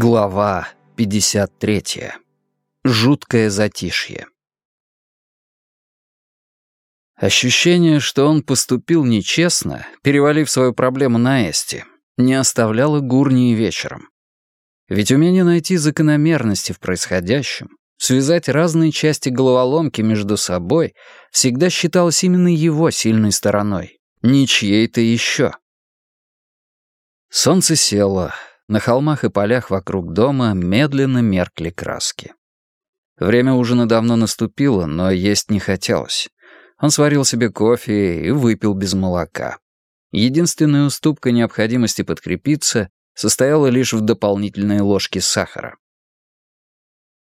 Глава 53. Жуткое затишье. Ощущение, что он поступил нечестно, перевалив свою проблему на Эсти, не оставляло Гурни и вечером. Ведь умение найти закономерности в происходящем, связать разные части головоломки между собой, всегда считалось именно его сильной стороной, не чьей-то еще. Солнце село, на холмах и полях вокруг дома медленно меркли краски. Время ужина давно наступило, но есть не хотелось. Он сварил себе кофе и выпил без молока. Единственная уступка необходимости подкрепиться состояла лишь в дополнительной ложке сахара.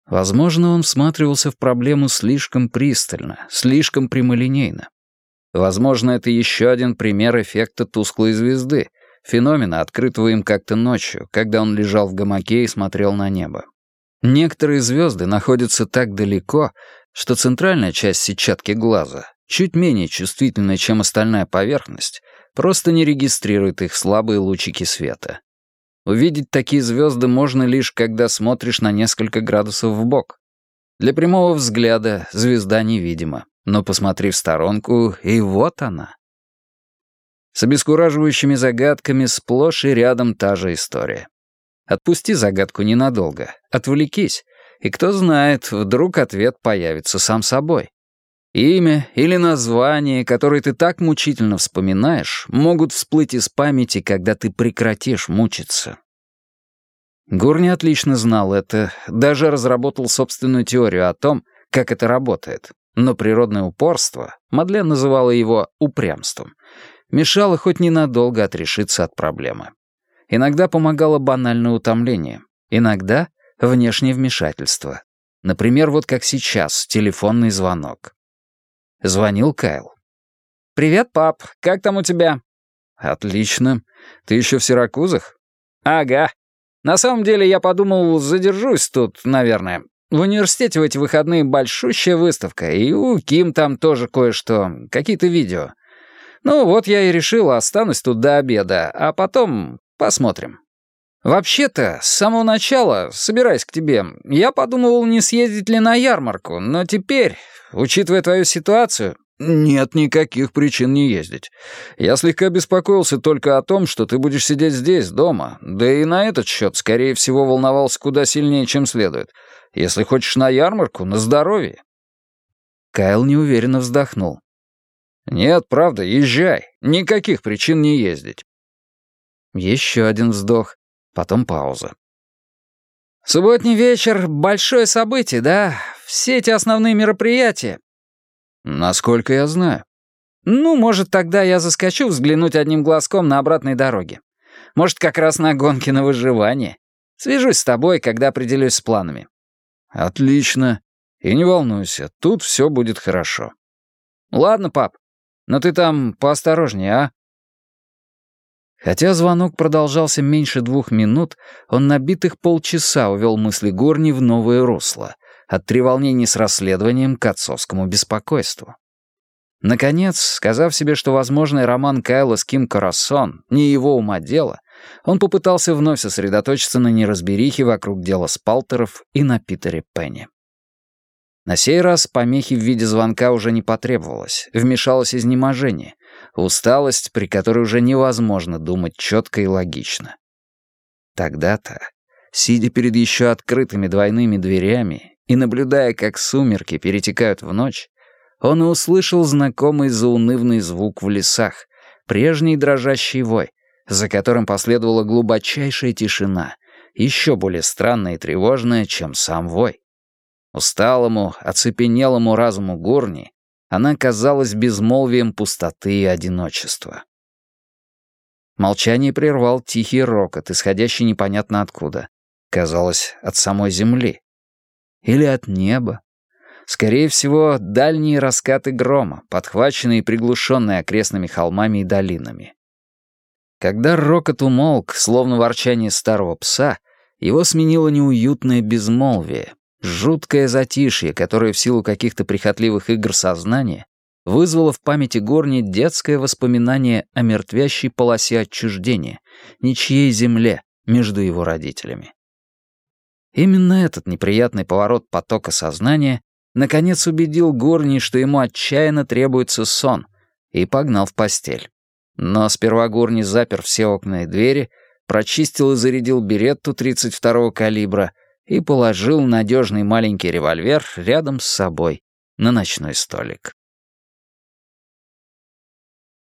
Возможно, он всматривался в проблему слишком пристально, слишком прямолинейно. Возможно, это еще один пример эффекта тусклой звезды — Феномена, открытого им как-то ночью, когда он лежал в гамаке и смотрел на небо. Некоторые звезды находятся так далеко, что центральная часть сетчатки глаза, чуть менее чувствительная, чем остальная поверхность, просто не регистрирует их слабые лучики света. Увидеть такие звезды можно лишь, когда смотришь на несколько градусов в бок. Для прямого взгляда звезда невидима, но посмотри в сторонку, и вот она. С обескураживающими загадками сплошь и рядом та же история. Отпусти загадку ненадолго, отвлекись, и кто знает, вдруг ответ появится сам собой. Имя или название, которое ты так мучительно вспоминаешь, могут всплыть из памяти, когда ты прекратишь мучиться. Гурни отлично знал это, даже разработал собственную теорию о том, как это работает. Но природное упорство, Мадлен называла его упрямством, мешало хоть ненадолго отрешиться от проблемы. Иногда помогало банальное утомление, иногда — внешнее вмешательство. Например, вот как сейчас, телефонный звонок. Звонил Кайл. «Привет, пап, как там у тебя?» «Отлично. Ты еще в Сиракузах?» «Ага. На самом деле я подумал, задержусь тут, наверное. В университете в эти выходные большущая выставка, и у Ким там тоже кое-что, какие-то видео. Ну, вот я и решил, останусь тут до обеда, а потом посмотрим. Вообще-то, с самого начала, собираясь к тебе, я подумывал, не съездить ли на ярмарку, но теперь, учитывая твою ситуацию, нет никаких причин не ездить. Я слегка беспокоился только о том, что ты будешь сидеть здесь, дома, да и на этот счет, скорее всего, волновался куда сильнее, чем следует. Если хочешь на ярмарку, на здоровье. Кайл неуверенно вздохнул. «Нет, правда, езжай. Никаких причин не ездить». Еще один вздох, потом пауза. «Субботний вечер — большое событие, да? Все эти основные мероприятия». «Насколько я знаю». «Ну, может, тогда я заскочу взглянуть одним глазком на обратной дороге. Может, как раз на гонки на выживание. Свяжусь с тобой, когда определюсь с планами». «Отлично. И не волнуйся, тут все будет хорошо». «Ладно, пап, но ты там поосторожнее, а?» Хотя звонок продолжался меньше двух минут, он на битых полчаса увел мысли Горни в новое русло, от треволнений с расследованием к отцовскому беспокойству. Наконец, сказав себе, что возможный роман Кайла с Ким Карасон не его ума дело, он попытался вновь сосредоточиться на неразберихе вокруг дела Спалтеров и на Питере Пенни. На сей раз помехи в виде звонка уже не потребовалось, вмешалось изнеможение, усталость, при которой уже невозможно думать четко и логично. Тогда-то, сидя перед еще открытыми двойными дверями и наблюдая, как сумерки перетекают в ночь, он и услышал знакомый заунывный звук в лесах, прежний дрожащий вой, за которым последовала глубочайшая тишина, еще более странная и тревожная, чем сам вой. Усталому, оцепенелому разуму Горни она казалась безмолвием пустоты и одиночества. Молчание прервал тихий рокот, исходящий непонятно откуда. Казалось, от самой земли. Или от неба. Скорее всего, дальние раскаты грома, подхваченные и приглушенные окрестными холмами и долинами. Когда рокот умолк, словно ворчание старого пса, его сменило неуютное безмолвие, Жуткое затишье, которое в силу каких-то прихотливых игр сознания вызвало в памяти Горни детское воспоминание о мертвящей полосе отчуждения, ничьей земле между его родителями. Именно этот неприятный поворот потока сознания наконец убедил Гурни, что ему отчаянно требуется сон, и погнал в постель. Но сперва Гурни запер все окна и двери, прочистил и зарядил беретту 32-го калибра и положил надежный маленький револьвер рядом с собой на ночной столик.